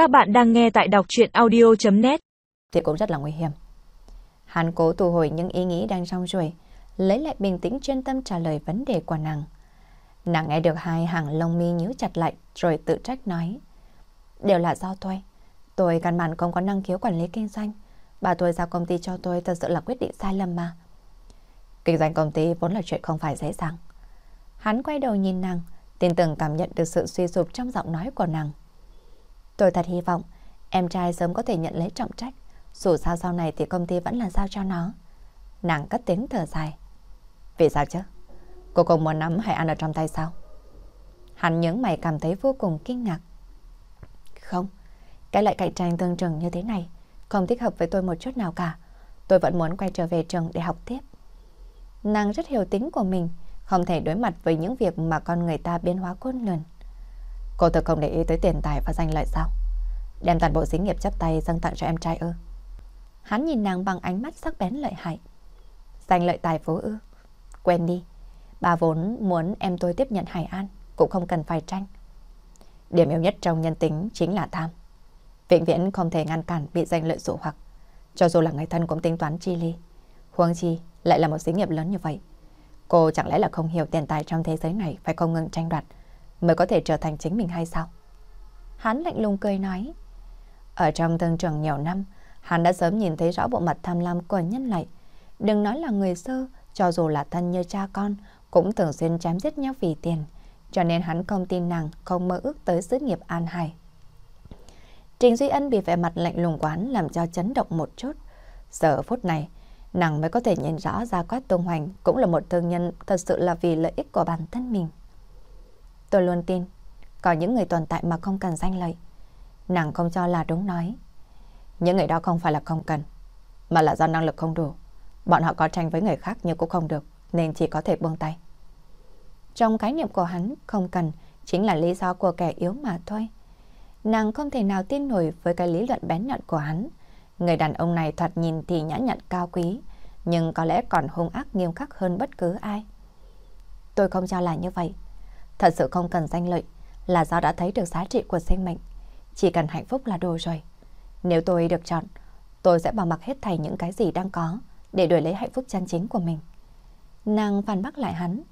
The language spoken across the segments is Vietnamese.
Các bạn đang nghe tại đọc chuyện audio.net Thì cũng rất là nguy hiểm. Hắn cố thu hồi những ý nghĩ đang trong ruồi, lấy lại bình tĩnh chuyên tâm trả lời vấn đề của nàng. Nàng nghe được hai hàng lông mi nhíu chặt lại rồi tự trách nói. Đều là do tôi. Tôi căn bản không có năng khiếu quản lý kinh doanh. Bà tôi giao công ty cho tôi thật sự là quyết định sai lầm mà. Kinh doanh công ty vốn là chuyện không phải dễ dàng. Hắn quay đầu nhìn nàng, tin tưởng cảm nhận được sự suy sụp trong giọng nói của nàng. Tôi thật hy vọng em trai sớm có thể nhận lấy trọng trách. Dù sao sau này thì công ty vẫn là giao cho nó. Nàng cất tiếng thở dài. Vì sao chứ? Cô không muốn nắm hay ăn ở trong tay sao? Hắn nhớ mày cảm thấy vô cùng kinh ngạc. Không, cái loại cạnh tranh tương trường như thế này không thích hợp với tôi một chút nào cả. Tôi vẫn muốn quay trở về trường để học tiếp. Nàng rất hiểu tính của mình, không thể đối mặt với những việc mà con người ta biến hóa côn lường. Cô thực không để ý tới tiền tài và danh lợi sao? Đem toàn bộ xí nghiệp chấp tay dâng tặng cho em trai ư? Hắn nhìn nàng bằng ánh mắt sắc bén lợi hại. Danh lợi tài phú ư? quên đi. Bà vốn muốn em tôi tiếp nhận Hải An, cũng không cần phải tranh. Điểm yếu nhất trong nhân tính chính là tham. Vĩnh viễn không thể ngăn cản bị danh lợi dụ hoặc. Cho dù là người thân cũng tính toán chi ly. Huống chi lại là một xí nghiệp lớn như vậy. Cô chẳng lẽ là không hiểu tiền tài trong thế giới này phải không ngừng tranh đoạt mới có thể trở thành chính mình hay sao? Hắn lạnh lùng cười nói. Ở trong thương trường nhiều năm, hắn đã sớm nhìn thấy rõ bộ mặt tham lam của nhân loại. Đừng nói là người sơ, cho dù là thân như cha con, cũng thường xuyên chém giết nhau vì tiền. Cho nên hắn không tin nàng, không mơ ước tới sự nghiệp an hài. Trình Duy Ân bị vẻ mặt lạnh lùng quán làm cho chấn động một chút. Giờ phút này, nàng mới có thể nhìn rõ ra quát tung hoành cũng là một thương nhân thật sự là vì lợi ích của bản thân mình. Tôi luôn tin, có những người tồn tại mà không cần danh lợi. Nàng không cho là đúng nói. Những người đó không phải là không cần, mà là do năng lực không đủ. Bọn họ có tranh với người khác nhưng cũng không được, nên chỉ có thể buông tay. Trong khái niệm của hắn, không cần chính là lý do của kẻ yếu mà thôi. Nàng không thể nào tin nổi với cái lý luận bén nhọn của hắn. Người đàn ông này thoạt nhìn thì nhã nhặn cao quý, nhưng có lẽ còn hung ác nghiêm khắc hơn bất cứ ai. Tôi không cho là như vậy. Thật sự không cần danh lợi, là do đã thấy được giá trị của sinh mệnh. Chỉ cần hạnh phúc là đủ rồi. Nếu tôi được chọn, tôi sẽ bỏ mặc hết thảy những cái gì đang có để đổi lấy hạnh phúc chân chính của mình. Nàng phản bác lại hắn.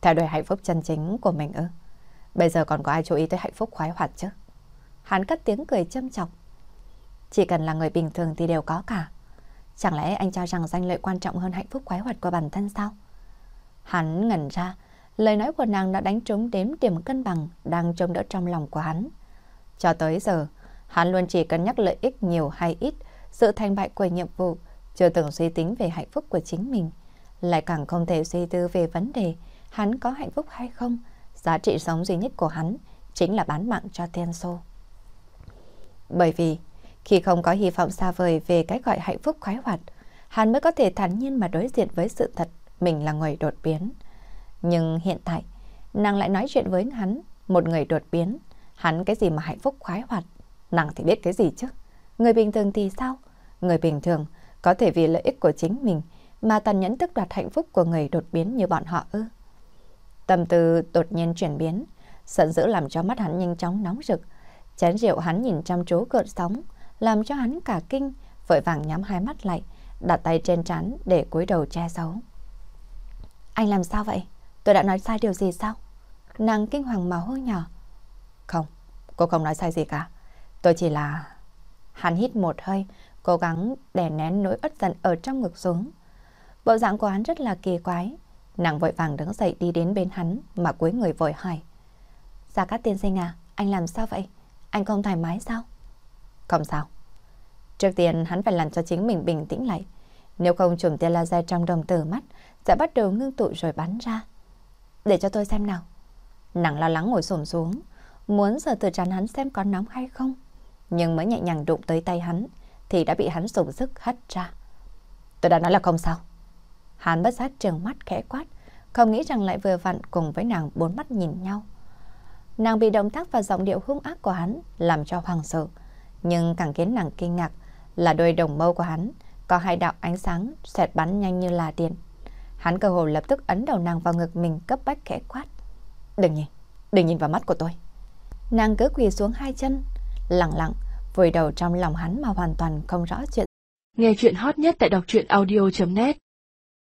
Theo đuổi hạnh phúc chân chính của mình ư? Bây giờ còn có ai chú ý tới hạnh phúc khoái hoạt chứ? Hắn cất tiếng cười châm chọc. Chỉ cần là người bình thường thì đều có cả. Chẳng lẽ anh cho rằng danh lợi quan trọng hơn hạnh phúc khoái hoạt của bản thân sao? Hắn ngẩn ra, lời nói của nàng đã đánh trúng đếm điểm cân bằng đang trông đỡ trong lòng của hắn. Cho tới giờ, hắn luôn chỉ cân nhắc lợi ích nhiều hay ít, sự thành bại của nhiệm vụ, chưa từng suy tính về hạnh phúc của chính mình. Lại càng không thể suy tư về vấn đề hắn có hạnh phúc hay không. Giá trị sống duy nhất của hắn chính là bán mạng cho thiên sô. Bởi vì khi không có hy vọng xa vời về cái gọi hạnh phúc khoái hoạt, hắn mới có thể thản nhiên mà đối diện với sự thật mình là người đột biến. Nhưng hiện tại, nàng lại nói chuyện với hắn, một người đột biến. Hắn cái gì mà hạnh phúc khoái hoạt, nàng thì biết cái gì chứ? Người bình thường thì sao? Người bình thường có thể vì lợi ích của chính mình mà tàn nhẫn tức đoạt hạnh phúc của người đột biến như bọn họ ư? Tâm tư đột nhiên chuyển biến, giận dữ làm cho mắt hắn nhanh chóng nóng rực. Chén rượu hắn nhìn chăm chú cợt sóng, làm cho hắn cả kinh, vội vàng nhắm hai mắt lại, đặt tay trên trán để cúi đầu che giấu. Anh làm sao vậy? Tôi đã nói sai điều gì sao? Nàng kinh hoàng mà hô nhỏ. Không, cô không nói sai gì cả. Tôi chỉ là... Hắn hít một hơi, cố gắng đè nén nỗi ất giận ở trong ngực xuống. Bộ dạng của hắn rất là kỳ quái. Nàng vội vàng đứng dậy đi đến bên hắn mà cuối người vội hỏi. Dạ Gia Cát tiên sinh à, anh làm sao vậy? Anh không thoải mái sao? Không sao. Trước tiên hắn phải làm cho chính mình bình tĩnh lại. Nếu không chùm tia laser trong đồng tử mắt sẽ bắt đầu ngưng tụ rồi bắn ra. Để cho tôi xem nào. Nàng lo lắng ngồi xổm xuống, muốn sờ từ trán hắn xem có nóng hay không. Nhưng mới nhẹ nhàng đụng tới tay hắn thì đã bị hắn dùng sức hất ra. Tôi đã nói là không sao. Hắn bất giác trừng mắt khẽ quát, không nghĩ rằng lại vừa vặn cùng với nàng bốn mắt nhìn nhau. Nàng bị động tác và giọng điệu hung ác của hắn làm cho hoàng sợ, nhưng càng khiến nàng kinh ngạc là đôi đồng mâu của hắn có hai đạo ánh sáng xẹt bắn nhanh như là điện. Hắn cơ hồ lập tức ấn đầu nàng vào ngực mình cấp bách khẽ quát. Đừng nhìn, đừng nhìn vào mắt của tôi. Nàng cứ quỳ xuống hai chân, lặng lặng, vùi đầu trong lòng hắn mà hoàn toàn không rõ chuyện. Nghe chuyện hot nhất tại đọc truyện audio.net